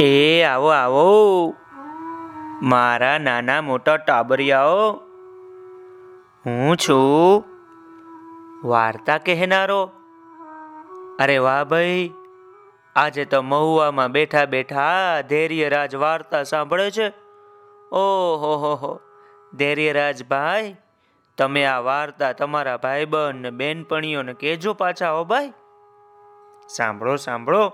એ આવો આવો. મારા નાના મોટા ટાબરિયાઓ, હું છું. વાર્તા કહેનારો. અરે વાહ ભાઈ, આજે તો મહુવામાં બેઠા બેઠા ધૈર્યરાજ વાર્તા સાંભળે છે. ઓહો, હો હો. ધૈર્યરાજ ભાઈ, તમે આ વાર્તા તમારા ભાઈબંધ ને બેનપણીઓને કહેજો પાછા હો ભાઈ. સાંભળો સાંભળો.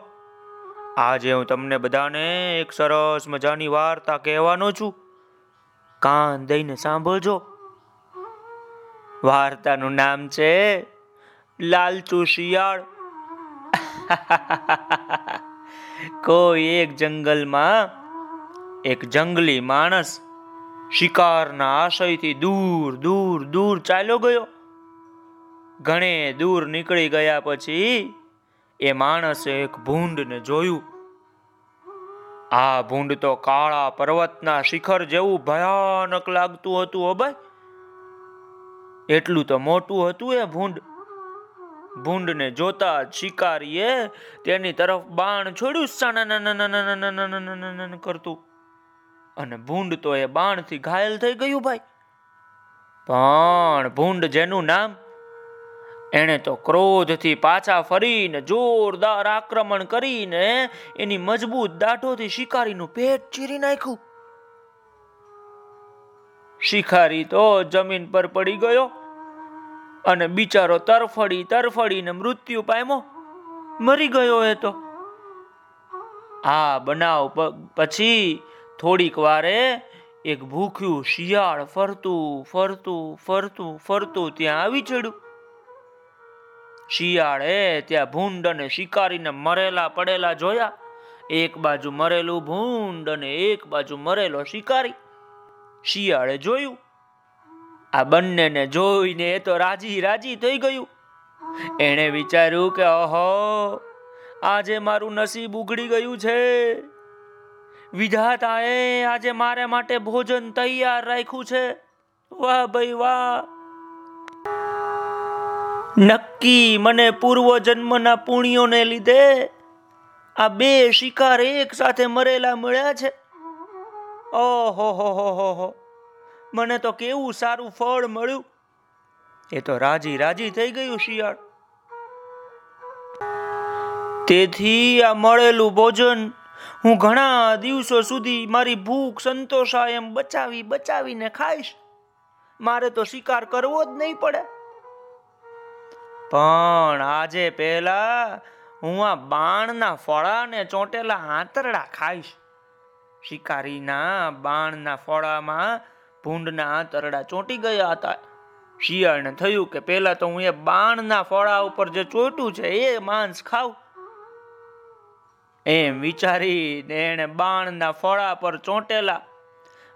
આજે હું તમને બધાને એક સરસ મજાની વાર્તા કહેવાનો છું. કાન દઈને સાંભળજો. વાર્તાનું નામ છે લાલચુ શિયાળ. કોઈ એક જંગલમાં એક જંગલી માણસ શિકારના આશયથી દૂર દૂર દૂર ચાલ્યો ગયો. ઘણે દૂર નીકળી ગયા પછી એ માણસે એક ભૂંડને જોયું. આ ભૂંડ તો કાળા પર્વતના શિખર જેવું ભયાનક લાગતું હતું હો એટલું તો મોટું હતું એ ભૂંડ ભૂંડને જોતા શિકારીએ તેની તરફ બાણ છોડ્યું કરતું અને ભૂંડ તો એ બાણથી ઘાયલ થઈ ગયું ભાઈ પણ ભૂંડ જેનું નામ એણે તો ક્રોધથી પાછા ફરીને જોરદાર આક્રમણ કરીને એની મજબૂત દાઢોથી શિકારીનું પેટ ચીરી નાખ્યું. શિકારી તો જમીન પર પડી ગયો અને બિચારો તરફડી તરફડીને મૃત્યુ પામ્યો. મરી ગયો એ તો. આ બનાવ પછી થોડીક વારે એક ભૂખ્યું શિયાળ ફરતું ફરતું ફરતું ફરતું ત્યાં આવી ચડ્યું. શિયાળે ત્યાં ભૂંડ અને શિકારીને મરેલા પડેલા જોયા. એક બાજુ મરેલું ભૂંડ અને એક બાજુ મરેલો શિકારી. શિયાળે જોયું. આ બંનેને જોઈને એ તો રાજી રાજી થઈ ગયું. એણે વિચાર્યું કે ઓહો, આજે મારું નસીબ ઉઘડી ગયું છે. વિધાતાએ આજે મારે માટે ભોજન તૈયાર રાખ્યું છે. વાહ ભાઈ વાહ. નક્કી મને પૂર્વ જન્મના પુણ્યોને લીધે આ બે શિકાર એક સાથે મરેલા મળ્યા છે. ઓહો હો હો. મને તો કેવું સારું ફળ મળ્યું. એ તો રાજી રાજી થઈ ગયું શિયાળ. તેથી આ મળેલું ભોજન હું ઘણા દિવસો સુધી મારી ભૂખ સંતોષાય એમ બચાવી, બચાવીને ખાઈશ. મારે તો શિકાર કરવો જ નહીં પડે. પણ આજે પહેલા હું આ બાણના ફળાને ચોંટેલા આંતરડા ખાઈશ. શિકારીના બાણના ફળામાં ભૂંડના આંતરડા ચોંટી ગયા હતા. શિયાળને થયું કે પેલા તો હું એ બાણના ફળા ઉપર જે ચોટ્યું છે એ માંસ ખાવ એમ વિચારીને એણે બાણના ફળા પર ચોંટેલા,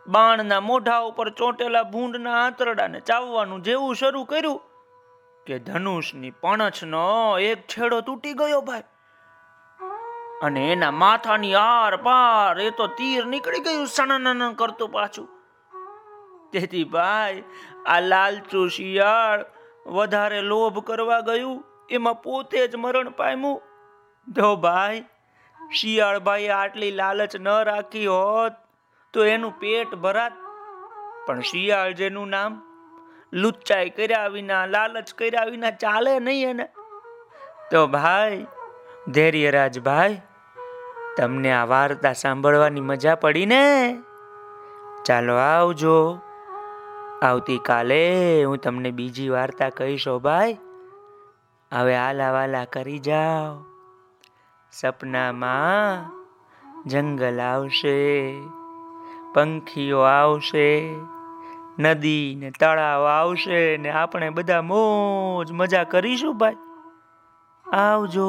બાણના મોઢા ઉપર ચોંટેલા ભૂંડના આંતરડાને ચાવવાનું જેવું શરૂ કર્યું. કે ધનુષની પણછનો એક છેડો તૂટી ગયો ભાઈ. અને એના માથાની આર પાર એ તો તીર નીકળી ગયું સણન કરતું પાછું. તેથી ભાઈ, આ લાલચુ શિયાળ વધારે લોભ કરવા ગયું, એમાં પોતે જ મરણ પામ્યું. તો ભાઈ, શિયાળ ભાઈ આટલી લાલચ ન રાખી હોત તો એનું પેટ ભરાત. પણ શિયાળ જેનું નામ લુચ્ચાઈ કર્યા વિના, લાલચ કર્યા વિના ચાલે નહીં એને. તો ભાઈ ધૈર્યરાજ ભાઈ, તમને આ વાર્તા સાંભળવાની મજા પડી ને? ચાલો આવજો. આવતીકાલે હું તમને બીજી વાર્તા કહીશો ભાઈ. હવે આલા વાલા કરી જાઓ. સપનામાં જંગલ આવશે, પંખીઓ આવશે નદી ને તળાવ આવશે ને આપણે બધા મોજ મજા કરીશું ભાઈ. આવજો.